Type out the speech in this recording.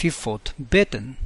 Vielfalt beten.